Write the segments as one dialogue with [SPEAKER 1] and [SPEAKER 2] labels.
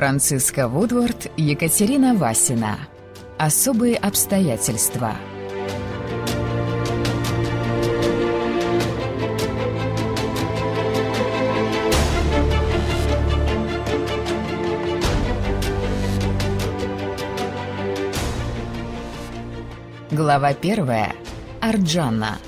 [SPEAKER 1] Франциска Вудворд, Екатерина Васина. Особые обстоятельства. Глава первая. Арджана.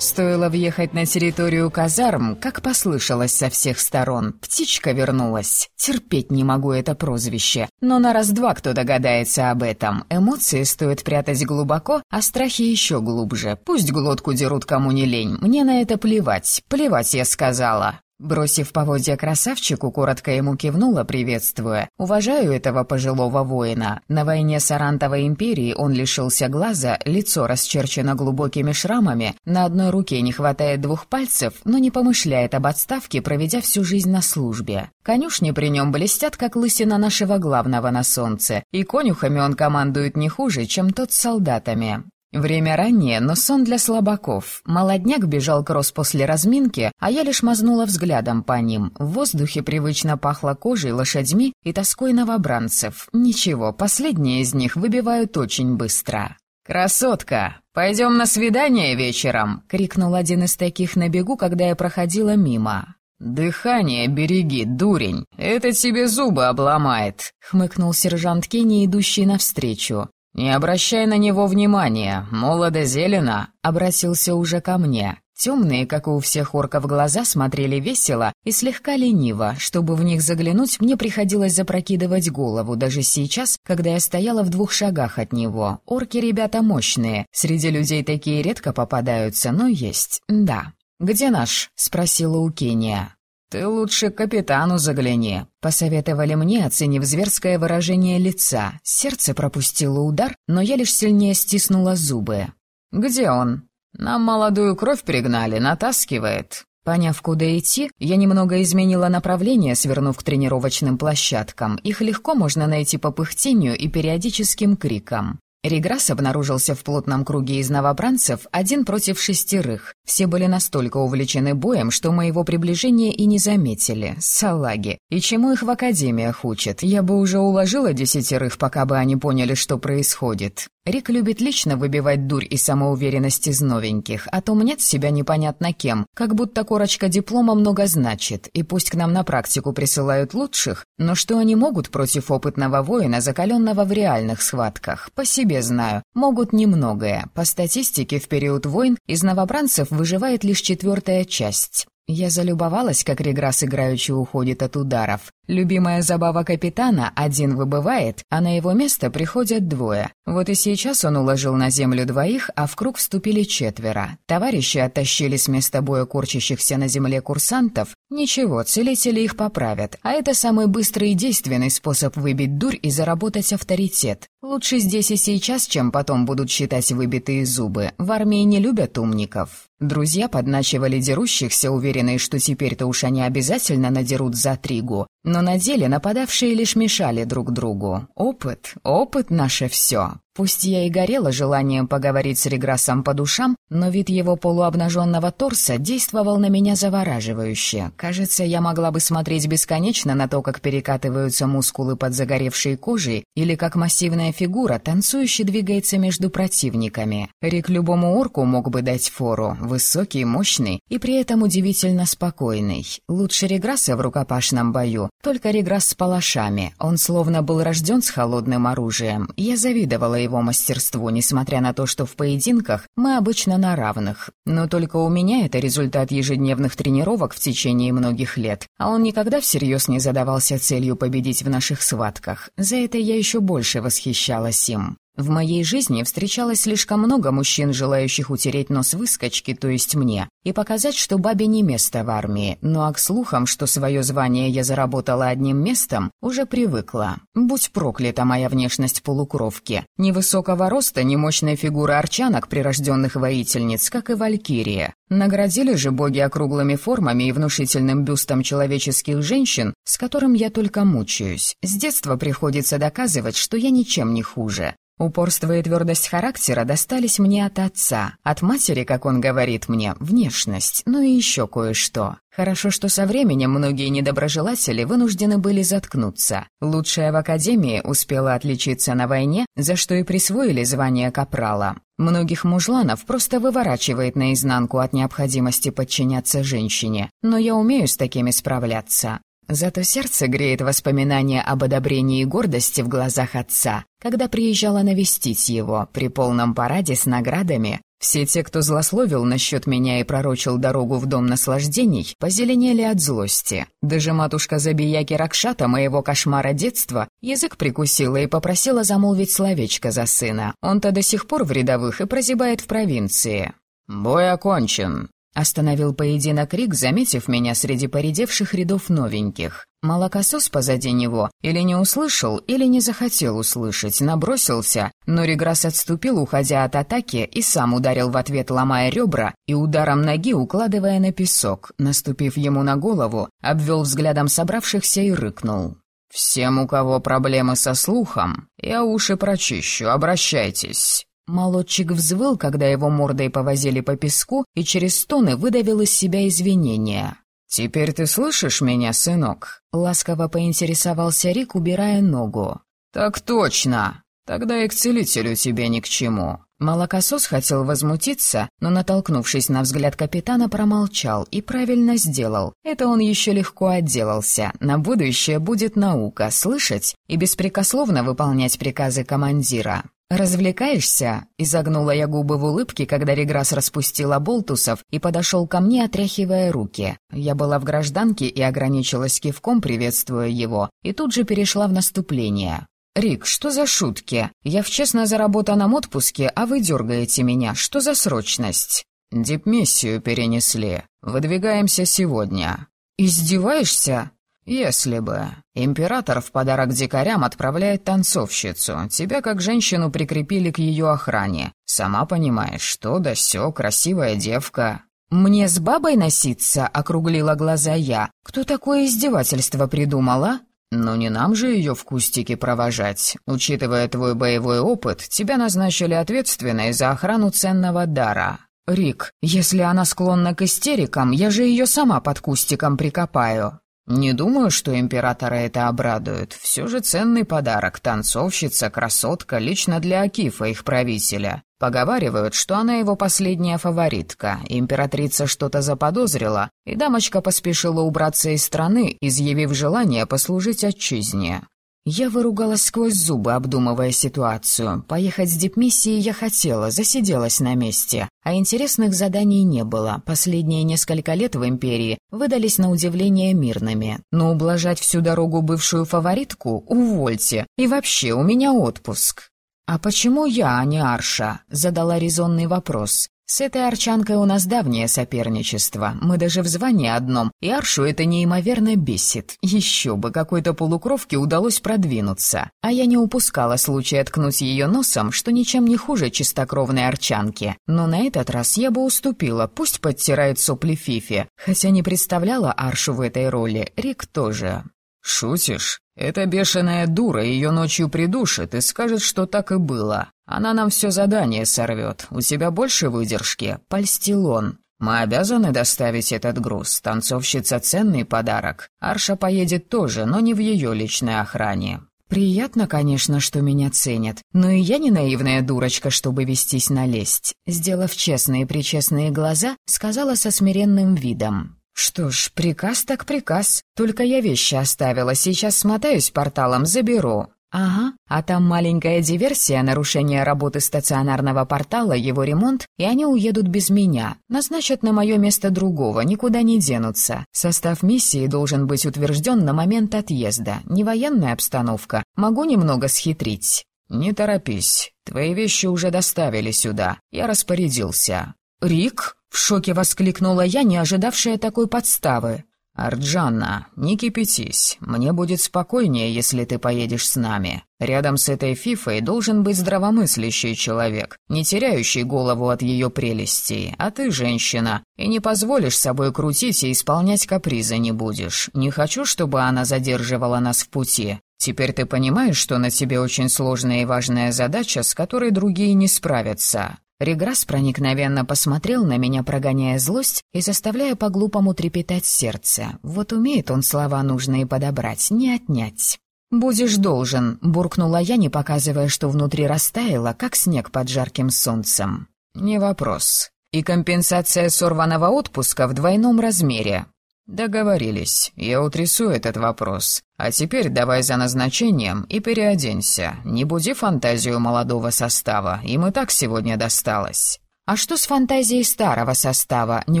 [SPEAKER 1] Стоило въехать на территорию казарм, как послышалось со всех сторон. Птичка вернулась. Терпеть не могу это прозвище. Но на раз-два кто догадается об этом. Эмоции стоит прятать глубоко, а страхи еще глубже. Пусть глотку дерут кому не лень. Мне на это плевать. Плевать, я сказала. Бросив поводья красавчику, коротко ему кивнула, приветствуя. «Уважаю этого пожилого воина. На войне с Арантовой империей он лишился глаза, лицо расчерчено глубокими шрамами, на одной руке не хватает двух пальцев, но не помышляет об отставке, проведя всю жизнь на службе. Конюшни при нем блестят, как лысина нашего главного на солнце, и конюхами он командует не хуже, чем тот с солдатами. Время раннее, но сон для слабаков. Молодняк бежал кросс после разминки, а я лишь мазнула взглядом по ним. В воздухе привычно пахло кожей, лошадьми и тоской новобранцев. Ничего, последние из них выбивают очень быстро. «Красотка, пойдем на свидание вечером!» — крикнул один из таких на бегу, когда я проходила мимо. «Дыхание береги, дурень! Это тебе зубы обломает!» — хмыкнул сержант Кенни, идущий навстречу. «Не обращай на него внимания, молодо-зелено», — обратился уже ко мне. Темные, как и у всех орков, глаза смотрели весело и слегка лениво. Чтобы в них заглянуть, мне приходилось запрокидывать голову, даже сейчас, когда я стояла в двух шагах от него. Орки ребята мощные, среди людей такие редко попадаются, но есть, да. «Где наш?» — спросила у Кения. «Ты лучше капитану загляни», — посоветовали мне, оценив зверское выражение лица. Сердце пропустило удар, но я лишь сильнее стиснула зубы. «Где он?» «Нам молодую кровь пригнали, натаскивает». Поняв, куда идти, я немного изменила направление, свернув к тренировочным площадкам. Их легко можно найти по пыхтению и периодическим крикам. Реграсс обнаружился в плотном круге из новобранцев один против шестерых. Все были настолько увлечены боем, что моего приближения и не заметили. Салаги. И чему их в академиях учат? Я бы уже уложила десятерых, пока бы они поняли, что происходит. Рик любит лично выбивать дурь и самоуверенность из новеньких, а то мнет себя непонятно кем, как будто корочка диплома много значит, и пусть к нам на практику присылают лучших, но что они могут против опытного воина, закаленного в реальных схватках? По себе знаю, могут немногое. По статистике, в период войн из новобранцев выживает лишь четвертая часть. Я залюбовалась, как Реграсс играючи уходит от ударов. Любимая забава капитана — один выбывает, а на его место приходят двое. Вот и сейчас он уложил на землю двоих, а в круг вступили четверо. Товарищи оттащили с места боя корчащихся на земле курсантов. Ничего, целители их поправят. А это самый быстрый и действенный способ выбить дурь и заработать авторитет. Лучше здесь и сейчас, чем потом будут считать выбитые зубы. В армии не любят умников. Друзья подначивали дерущихся, уверенные, что теперь-то уж они обязательно надерут за тригу. Но на деле нападавшие лишь мешали друг другу. Опыт, опыт наше все. Пусть я и горела желанием поговорить с Реграссом по душам, но вид его полуобнаженного торса действовал на меня завораживающе. Кажется, я могла бы смотреть бесконечно на то, как перекатываются мускулы под загоревшей кожей, или как массивная фигура танцующе двигается между противниками. Рик любому орку мог бы дать фору, высокий, мощный и при этом удивительно спокойный. Лучше Реграсса в рукопашном бою, только Реграсс с палашами. Он словно был рожден с холодным оружием. Я завидовала его мастерству, несмотря на то, что в поединках мы обычно на равных. Но только у меня это результат ежедневных тренировок в течение многих лет, а он никогда всерьез не задавался целью победить в наших схватках. За это я еще больше восхищалась им. В моей жизни встречалось слишком много мужчин, желающих утереть нос выскочки, то есть мне, и показать, что бабе не место в армии, ну а к слухам, что свое звание я заработала одним местом, уже привыкла. Будь проклята моя внешность полукровки. Ни высокого роста, ни мощной фигуры арчанок, прирожденных воительниц, как и валькирия. Наградили же боги округлыми формами и внушительным бюстом человеческих женщин, с которым я только мучаюсь. С детства приходится доказывать, что я ничем не хуже. Упорство и твердость характера достались мне от отца, от матери, как он говорит мне, внешность, ну и еще кое-что. Хорошо, что со временем многие недоброжелатели вынуждены были заткнуться. Лучшая в академии успела отличиться на войне, за что и присвоили звание капрала. Многих мужланов просто выворачивает наизнанку от необходимости подчиняться женщине, но я умею с такими справляться. Зато сердце греет воспоминания об одобрении и гордости в глазах отца, когда приезжала навестить его при полном параде с наградами. Все те, кто злословил насчет меня и пророчил дорогу в дом наслаждений, позеленели от злости. Даже матушка Забияки Ракшата, моего кошмара детства, язык прикусила и попросила замолвить словечко за сына. Он-то до сих пор в рядовых и прозябает в провинции. «Бой окончен», Остановил поединок Рик, заметив меня среди поредевших рядов новеньких. Молокосос позади него или не услышал, или не захотел услышать, набросился, но Реграс отступил, уходя от атаки, и сам ударил в ответ, ломая ребра и ударом ноги укладывая на песок, наступив ему на голову, обвел взглядом собравшихся и рыкнул. «Всем, у кого проблемы со слухом, я уши прочищу, обращайтесь». Молодчик взвыл, когда его мордой повозили по песку, и через стоны выдавил из себя извинения. «Теперь ты слышишь меня, сынок?» — ласково поинтересовался Рик, убирая ногу. «Так точно! Тогда и к целителю тебе ни к чему». Молокосос хотел возмутиться, но, натолкнувшись на взгляд капитана, промолчал и правильно сделал. Это он еще легко отделался. На будущее будет наука — слышать и беспрекословно выполнять приказы командира. «Развлекаешься?» — изогнула я губы в улыбке, когда Реграс распустила болтусов и подошел ко мне, отряхивая руки. Я была в гражданке и ограничилась кивком, приветствуя его, и тут же перешла в наступление. «Рик, что за шутки? Я в честно заработанном отпуске, а вы дергаете меня. Что за срочность?» «Дипмиссию перенесли. Выдвигаемся сегодня». «Издеваешься?» «Если бы. Император в подарок дикарям отправляет танцовщицу. Тебя как женщину прикрепили к ее охране. Сама понимаешь, что да сё, красивая девка». «Мне с бабой носиться?» — округлила глаза я. «Кто такое издевательство придумала?» «Ну не нам же ее в кустике провожать. Учитывая твой боевой опыт, тебя назначили ответственной за охрану ценного дара». «Рик, если она склонна к истерикам, я же ее сама под кустиком прикопаю». «Не думаю, что императора это обрадует. Все же ценный подарок. Танцовщица, красотка, лично для Акифа, их правителя. Поговаривают, что она его последняя фаворитка. Императрица что-то заподозрила, и дамочка поспешила убраться из страны, изъявив желание послужить отчизне. Я выругалась сквозь зубы, обдумывая ситуацию. Поехать с дипмиссией я хотела, засиделась на месте. А интересных заданий не было. Последние несколько лет в Империи выдались на удивление мирными. Но ублажать всю дорогу бывшую фаворитку — увольте. И вообще, у меня отпуск. «А почему я, а не Арша?» — задала резонный вопрос. С этой арчанкой у нас давнее соперничество. Мы даже в звании одном, и Аршу это неимоверно бесит. Еще бы, какой-то полукровке удалось продвинуться. А я не упускала случая ткнуть ее носом, что ничем не хуже чистокровной арчанки. Но на этот раз я бы уступила, пусть подтирает сопли Фифи. Хотя не представляла Аршу в этой роли, Рик тоже. «Шутишь? Эта бешеная дура ее ночью придушит и скажет, что так и было. Она нам все задание сорвет. У тебя больше выдержки?» — польстил он. «Мы обязаны доставить этот груз. Танцовщица — ценный подарок. Арша поедет тоже, но не в ее личной охране». «Приятно, конечно, что меня ценят, но и я не наивная дурочка, чтобы вестись на лесть». Сделав честные-причестные глаза, сказала со смиренным видом. «Что ж, приказ так приказ. Только я вещи оставила, сейчас смотаюсь порталом, заберу». «Ага, а там маленькая диверсия, нарушение работы стационарного портала, его ремонт, и они уедут без меня. Назначат на мое место другого, никуда не денутся. Состав миссии должен быть утвержден на момент отъезда. Не военная обстановка. Могу немного схитрить». «Не торопись. Твои вещи уже доставили сюда. Я распорядился». «Рик?» — в шоке воскликнула я, не ожидавшая такой подставы. «Арджанна, не кипятись. Мне будет спокойнее, если ты поедешь с нами. Рядом с этой фифой должен быть здравомыслящий человек, не теряющий голову от ее прелестей. А ты женщина, и не позволишь собой крутить и исполнять капризы не будешь. Не хочу, чтобы она задерживала нас в пути. Теперь ты понимаешь, что на тебе очень сложная и важная задача, с которой другие не справятся». Реграсс проникновенно посмотрел на меня, прогоняя злость и заставляя по-глупому трепетать сердце. Вот умеет он слова нужные подобрать, не отнять. «Будешь должен», — буркнула я, не показывая, что внутри растаяло, как снег под жарким солнцем. «Не вопрос. И компенсация сорванного отпуска в двойном размере». «Договорились. Я утрясу этот вопрос. А теперь давай за назначением и переоденься. Не буди фантазию молодого состава, им и так сегодня досталось». «А что с фантазией старого состава?» — не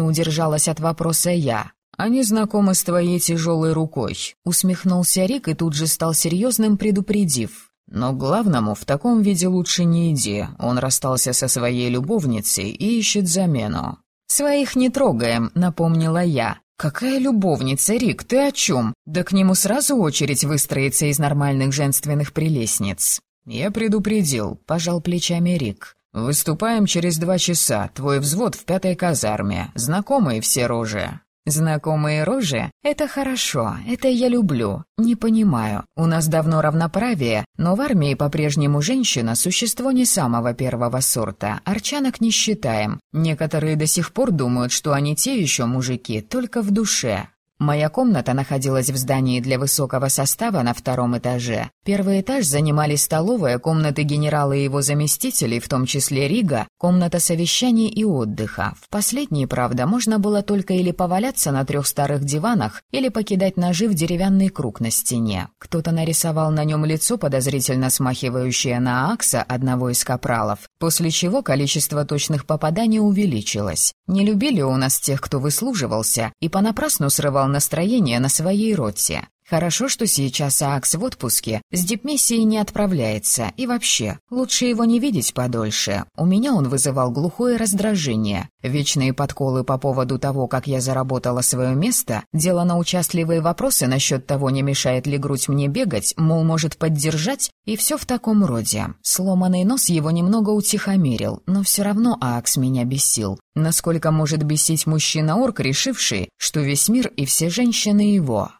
[SPEAKER 1] удержалась от вопроса я. «Они знакомы с твоей тяжелой рукой», — усмехнулся Рик и тут же стал серьезным, предупредив. «Но главному в таком виде лучше не иди. Он расстался со своей любовницей и ищет замену». «Своих не трогаем», — напомнила я. «Какая любовница, Рик, ты о чем? Да к нему сразу очередь выстроится из нормальных женственных прелестниц». «Я предупредил», — пожал плечами Рик. «Выступаем через два часа. Твой взвод в пятой казарме. Знакомые все рожи». Знакомые рожи — это хорошо, это я люблю. Не понимаю, у нас давно равноправие, но в армии по-прежнему женщина — существо не самого первого сорта, арчанок не считаем. Некоторые до сих пор думают, что они те еще мужики, только в душе. Моя комната находилась в здании для высокого состава на втором этаже. Первый этаж занимали столовая, комнаты генерала и его заместителей, в том числе Рига, комната совещаний и отдыха. В последней, правда, можно было только или поваляться на трех старых диванах, или покидать ножи в деревянный круг на стене. Кто-то нарисовал на нем лицо, подозрительно смахивающее на Акса, одного из капралов, после чего количество точных попаданий увеличилось. Не любили у нас тех, кто выслуживался, и понапрасну срывал настроение на своей роте. Хорошо, что сейчас Аакс в отпуске, с дипмиссией не отправляется, и вообще, лучше его не видеть подольше. У меня он вызывал глухое раздражение. Вечные подколы по поводу того, как я заработала свое место, дело на участливые вопросы насчет того, не мешает ли грудь мне бегать, мол, может поддержать, и все в таком роде. Сломанный нос его немного утихомирил, но все равно Аакс меня бесил. Насколько может бесить мужчина-орк, решивший, что весь мир и все женщины его?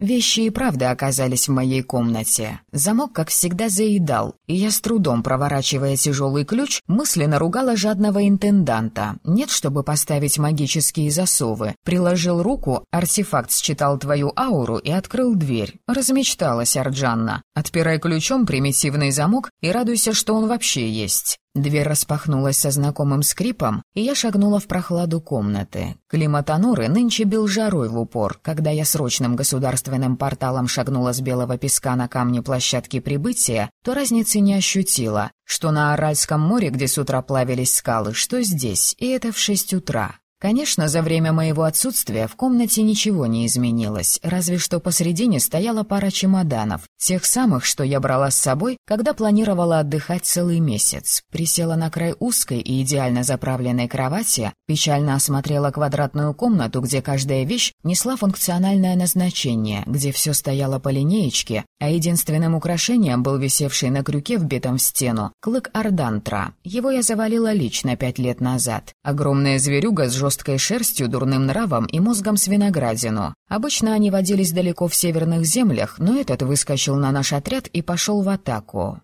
[SPEAKER 1] Вещи и правда оказались в моей комнате. Замок, как всегда, заедал, и я с трудом, проворачивая тяжелый ключ, мысленно ругала жадного интенданта. Нет, чтобы поставить магические засовы. Приложил руку, артефакт считал твою ауру и открыл дверь. Размечталась Арджанна. Отпирай ключом примитивный замок и радуйся, что он вообще есть. Дверь распахнулась со знакомым скрипом, и я шагнула в прохладу комнаты. Климат Ануры нынче бил жарой в упор. Когда я срочным государственным порталом шагнула с белого песка на камни площадки прибытия, то разницы не ощутила, что на Аральском море, где с утра плавились скалы, что здесь, и это в шесть утра. Конечно, за время моего отсутствия в комнате ничего не изменилось, разве что посредине стояла пара чемоданов, тех самых, что я брала с собой, когда планировала отдыхать целый месяц. Присела на край узкой и идеально заправленной кровати, печально осмотрела квадратную комнату, где каждая вещь несла функциональное назначение, где все стояло по линеечке, а единственным украшением был висевший на крюке, вбитом в стену, клык Ардантра. Его я завалила лично пять лет назад. Огромная зверюга с шерстью, дурным нравом и мозгом с виноградину. Обычно они водились далеко в северных землях, но этот выскочил на наш отряд и пошел в атаку.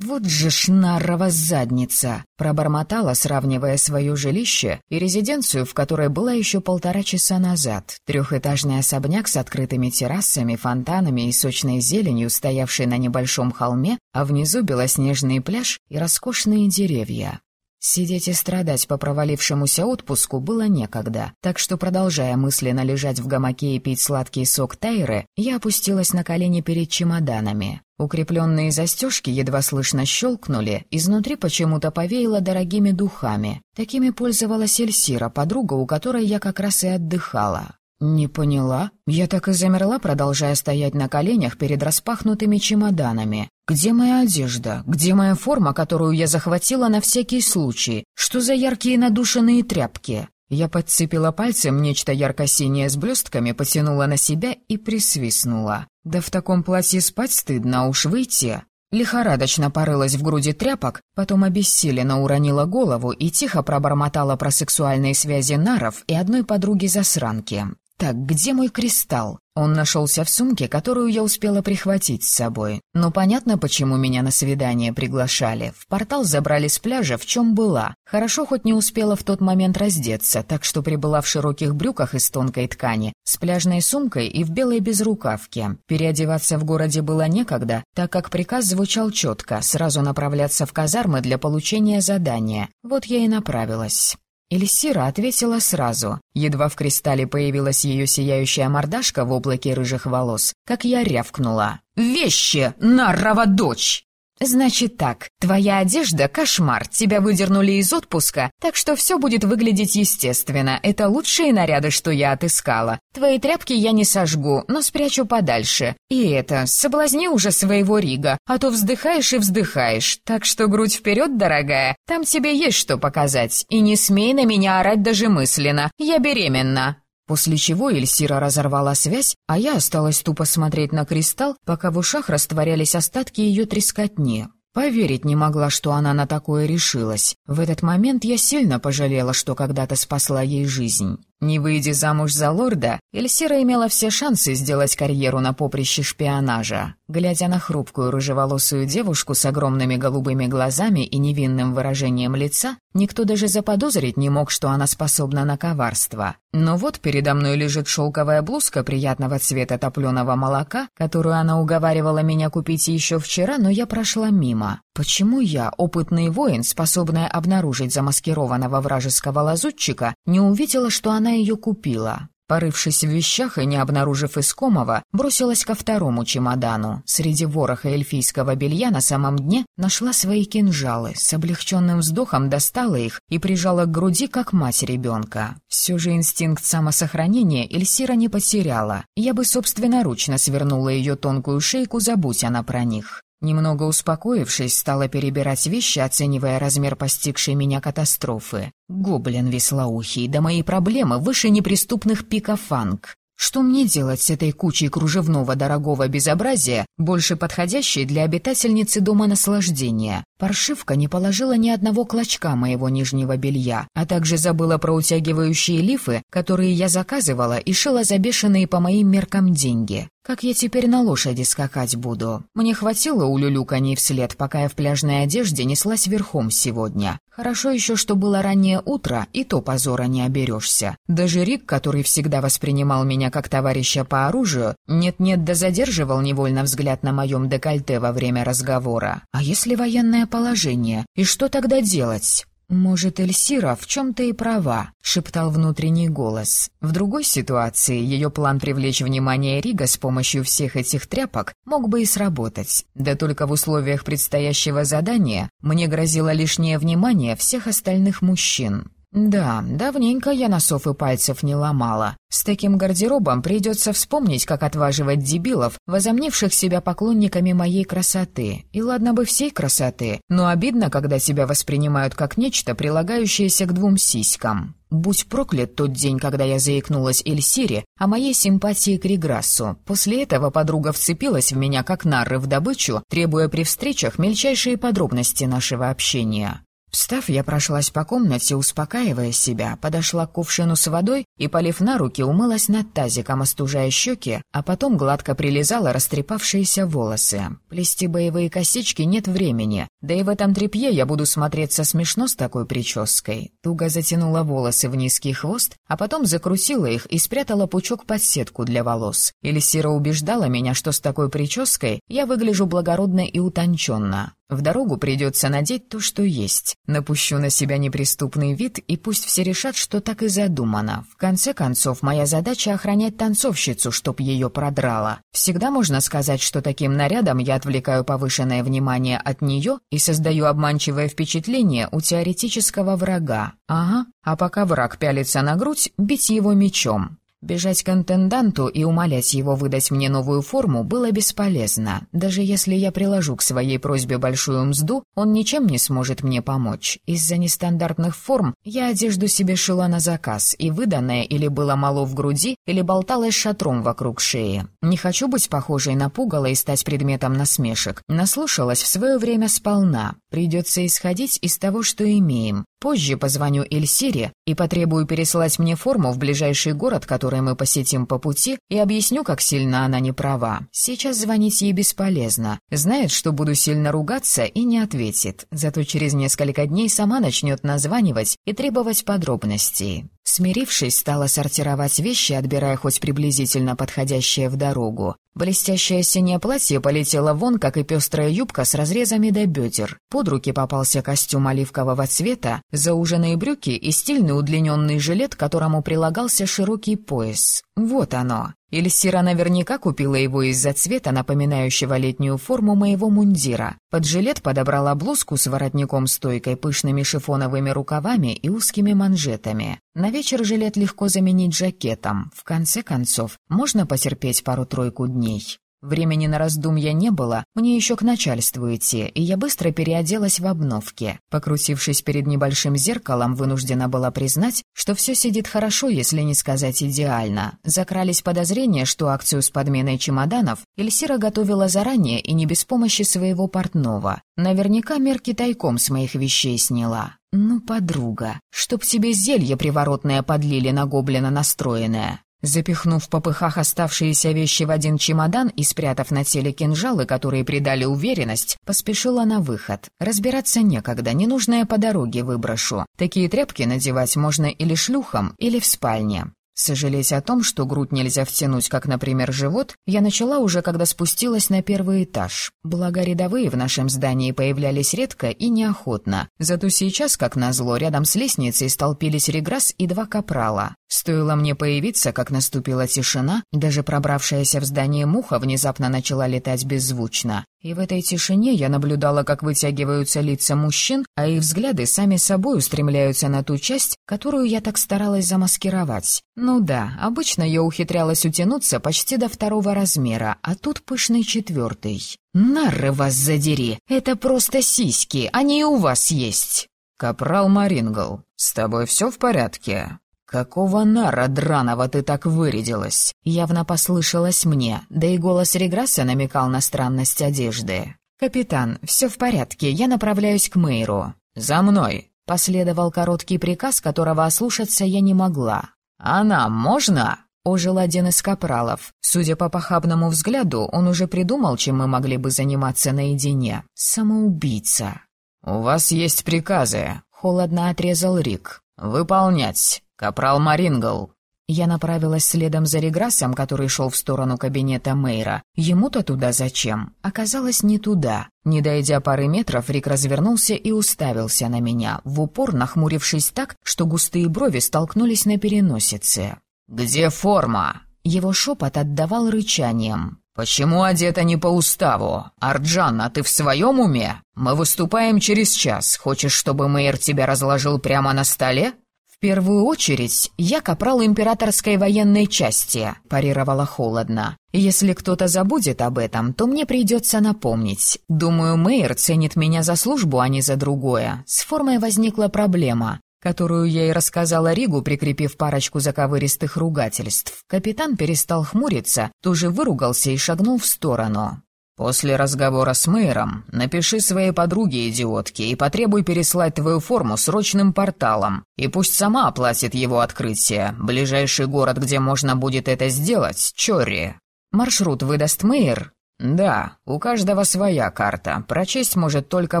[SPEAKER 1] «Вот же шнарова задница!» — пробормотала, сравнивая свое жилище и резиденцию, в которой была еще полтора часа назад. Трехэтажный особняк с открытыми террасами, фонтанами и сочной зеленью, стоявший на небольшом холме, а внизу белоснежный пляж и роскошные деревья. Сидеть и страдать по провалившемуся отпуску было некогда, так что, продолжая мысленно лежать в гамаке и пить сладкий сок Тайры, я опустилась на колени перед чемоданами. Укрепленные застежки едва слышно щелкнули, изнутри почему-то повеяло дорогими духами. Такими пользовалась Эльсира, подруга, у которой я как раз и отдыхала. «Не поняла. Я так и замерла, продолжая стоять на коленях перед распахнутыми чемоданами. Где моя одежда? Где моя форма, которую я захватила на всякий случай? Что за яркие надушенные тряпки?» Я подцепила пальцем нечто ярко-синее с блестками, потянула на себя и присвистнула. «Да в таком платье спать стыдно, уж выйти!» Лихорадочно порылась в груди тряпок, потом обессиленно уронила голову и тихо пробормотала про сексуальные связи наров и одной подруги-засранки. «Так, где мой кристалл? Он нашелся в сумке, которую я успела прихватить с собой. Но понятно, почему меня на свидание приглашали. В портал забрали с пляжа, в чем была. Хорошо хоть не успела в тот момент раздеться, так что прибыла в широких брюках из тонкой ткани, с пляжной сумкой и в белой безрукавке. Переодеваться в городе было некогда, так как приказ звучал четко, сразу направляться в казармы для получения задания. Вот я и направилась. Эльсира ответила сразу. Едва в кристалле появилась ее сияющая мордашка в облаке рыжих волос, как я рявкнула. «Вещи, нарова дочь!» «Значит так, твоя одежда — кошмар, тебя выдернули из отпуска, так что все будет выглядеть естественно. Это лучшие наряды, что я отыскала. Твои тряпки я не сожгу, но спрячу подальше. И это, соблазни уже своего Рига, а то вздыхаешь и вздыхаешь. Так что грудь вперед, дорогая, там тебе есть что показать. И не смей на меня орать даже мысленно, я беременна». После чего Эльсира разорвала связь, а я осталась тупо смотреть на кристалл, пока в ушах растворялись остатки ее трескотни. Поверить не могла, что она на такое решилась. В этот момент я сильно пожалела, что когда-то спасла ей жизнь. Не выйдя замуж за лорда, Эльсира имела все шансы сделать карьеру на поприще шпионажа. Глядя на хрупкую рыжеволосую девушку с огромными голубыми глазами и невинным выражением лица, никто даже заподозрить не мог, что она способна на коварство. Но вот передо мной лежит шелковая блузка приятного цвета топленого молока, которую она уговаривала меня купить еще вчера, но я прошла мимо. Почему я, опытный воин, способная обнаружить замаскированного вражеского лазутчика, не увидела, что она ее купила? Порывшись в вещах и не обнаружив искомого, бросилась ко второму чемодану. Среди вороха эльфийского белья на самом дне нашла свои кинжалы, с облегченным вздохом достала их и прижала к груди, как мать ребенка. Все же инстинкт самосохранения Эльсира не потеряла. Я бы собственноручно свернула ее тонкую шейку, забудь она про них. Немного успокоившись, стала перебирать вещи, оценивая размер постигшей меня катастрофы. Гоблин веслоухий, да мои проблемы выше неприступных пикофанг. Что мне делать с этой кучей кружевного дорогого безобразия, больше подходящей для обитательницы дома наслаждения? Паршивка не положила ни одного клочка моего нижнего белья, а также забыла про утягивающие лифы, которые я заказывала и шила за бешеные по моим меркам деньги. Как я теперь на лошади скакать буду? Мне хватило улюлюканий вслед, пока я в пляжной одежде неслась верхом сегодня. Хорошо еще, что было раннее утро, и то позора не оберешься. Даже Рик, который всегда воспринимал меня как товарища по оружию, нет-нет да задерживал невольно взгляд на моем декольте во время разговора. А если военное положение? И что тогда делать? «Может, Эльсира в чем-то и права», — шептал внутренний голос. В другой ситуации ее план привлечь внимание Рига с помощью всех этих тряпок мог бы и сработать. Да только в условиях предстоящего задания мне грозило лишнее внимание всех остальных мужчин. Да, давненько я носов и пальцев не ломала. С таким гардеробом придется вспомнить, как отваживать дебилов, возомнивших себя поклонниками моей красоты. И ладно бы всей красоты, но обидно, когда тебя воспринимают как нечто, прилагающееся к двум сиськам. Будь проклят тот день, когда я заикнулась Эльсире о моей симпатии к Реграссу. После этого подруга вцепилась в меня как нары в добычу, требуя при встречах мельчайшие подробности нашего общения. Встав, я прошлась по комнате, успокаивая себя, подошла к кувшину с водой и, полив на руки, умылась над тазиком, остужая щеки, а потом гладко прилизала растрепавшиеся волосы. Плести боевые косички нет времени, да и в этом тряпье я буду смотреться смешно с такой прической. Туго затянула волосы в низкий хвост, а потом закрутила их и спрятала пучок под сетку для волос. Элисира убеждала меня, что с такой прической я выгляжу благородно и утонченно. В дорогу придется надеть то, что есть. Напущу на себя неприступный вид, и пусть все решат, что так и задумано. В конце концов, моя задача — охранять танцовщицу, чтоб ее продрало. Всегда можно сказать, что таким нарядом я отвлекаю повышенное внимание от нее и создаю обманчивое впечатление у теоретического врага. Ага, а пока враг пялится на грудь, бить его мечом. Бежать к интенданту и умолять его выдать мне новую форму было бесполезно. Даже если я приложу к своей просьбе большую мзду, он ничем не сможет мне помочь. Из-за нестандартных форм я одежду себе шила на заказ, и выданное или было мало в груди, или болталась шатром вокруг шеи. Не хочу быть похожей на пугало и стать предметом насмешек. Наслушалась в свое время сполна. Придется исходить из того, что имеем. Позже позвоню Эльсире и потребую переслать мне форму в ближайший город, который мы посетим по пути, и объясню, как сильно она не права. Сейчас звонить ей бесполезно. Знает, что буду сильно ругаться и не ответит. Зато через несколько дней сама начнет названивать и требовать подробностей. Смирившись, стала сортировать вещи, отбирая хоть приблизительно подходящее в дорогу. Блестящее синее платье полетело вон, как и пестрая юбка с разрезами до бедер. Под руки попался костюм оливкового цвета, зауженные брюки и стильный удлиненный жилет, которому прилагался широкий пояс. Вот оно. Эльсира наверняка купила его из-за цвета, напоминающего летнюю форму моего мундира. Под жилет подобрала блузку с воротником-стойкой, пышными шифоновыми рукавами и узкими манжетами. На вечер жилет легко заменить жакетом. В конце концов, можно потерпеть пару-тройку дней. Времени на раздумья не было, мне еще к начальству идти, и я быстро переоделась в обновке. Покрутившись перед небольшим зеркалом, вынуждена была признать, что все сидит хорошо, если не сказать идеально. Закрались подозрения, что акцию с подменой чемоданов Эльсира готовила заранее и не без помощи своего портного. Наверняка мерки тайком с моих вещей сняла. «Ну, подруга, чтоб тебе зелье приворотное подлили на гоблина настроенное». Запихнув в попыхах оставшиеся вещи в один чемодан и спрятав на теле кинжалы, которые придали уверенность, поспешила на выход. Разбираться некогда, ненужное по дороге выброшу. Такие тряпки надевать можно или шлюхам, или в спальне. Сожалеть о том, что грудь нельзя втянуть, как, например, живот, я начала уже, когда спустилась на первый этаж. Благо, рядовые в нашем здании появлялись редко и неохотно. Зато сейчас, как назло, рядом с лестницей столпились реграсс и два капрала. Стоило мне появиться, как наступила тишина, даже пробравшаяся в здание муха внезапно начала летать беззвучно. И в этой тишине я наблюдала, как вытягиваются лица мужчин, а их взгляды сами собой устремляются на ту часть, которую я так старалась замаскировать. Ну да, обычно я ухитрялась утянуться почти до второго размера, а тут пышный четвертый. Нарры вас задери, это просто сиськи, они и у вас есть. Капрал Марингл, с тобой все в порядке? «Какого нара драного ты так вырядилась?» Явно послышалось мне, да и голос Реграсса намекал на странность одежды. «Капитан, все в порядке, я направляюсь к мэру». «За мной!» — последовал короткий приказ, которого ослушаться я не могла. «А можно?» — ожил один из капралов. Судя по похабному взгляду, он уже придумал, чем мы могли бы заниматься наедине. «Самоубийца». «У вас есть приказы», — холодно отрезал Рик. «Выполнять». «Капрал Марингл!» Я направилась следом за Реграссом, который шел в сторону кабинета мэра. Ему-то туда зачем? Оказалось, не туда. Не дойдя пары метров, Рик развернулся и уставился на меня, в упор нахмурившись так, что густые брови столкнулись на переносице. «Где форма?» Его шепот отдавал рычанием. «Почему одета не по уставу? Арджанна, ты в своем уме? Мы выступаем через час. Хочешь, чтобы мэр тебя разложил прямо на столе?» «В первую очередь, я капрал императорской военной части», – парировала холодно. «Если кто-то забудет об этом, то мне придется напомнить. Думаю, Мэйр ценит меня за службу, а не за другое. С формой возникла проблема которую я и рассказала Ригу, прикрепив парочку заковыристых ругательств. Капитан перестал хмуриться, тоже выругался и шагнул в сторону. После разговора с мэром напиши своей подруге, идиотке, и потребуй переслать твою форму срочным порталом. И пусть сама оплатит его открытие. Ближайший город, где можно будет это сделать — Чорри. Маршрут выдаст мэр? Да, у каждого своя карта. Прочесть может только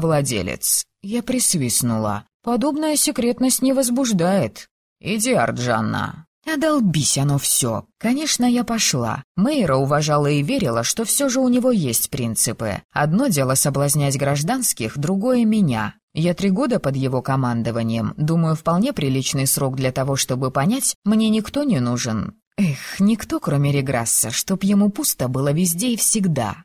[SPEAKER 1] владелец. Я присвистнула. Подобная секретность не возбуждает. Иди, Арджанна. Одолбись оно все. Конечно, я пошла. Мейра уважала и верила, что все же у него есть принципы. Одно дело соблазнять гражданских, другое — меня. Я три года под его командованием. Думаю, вполне приличный срок для того, чтобы понять, мне никто не нужен. Эх, никто, кроме Реграсса, чтоб ему пусто было везде и всегда.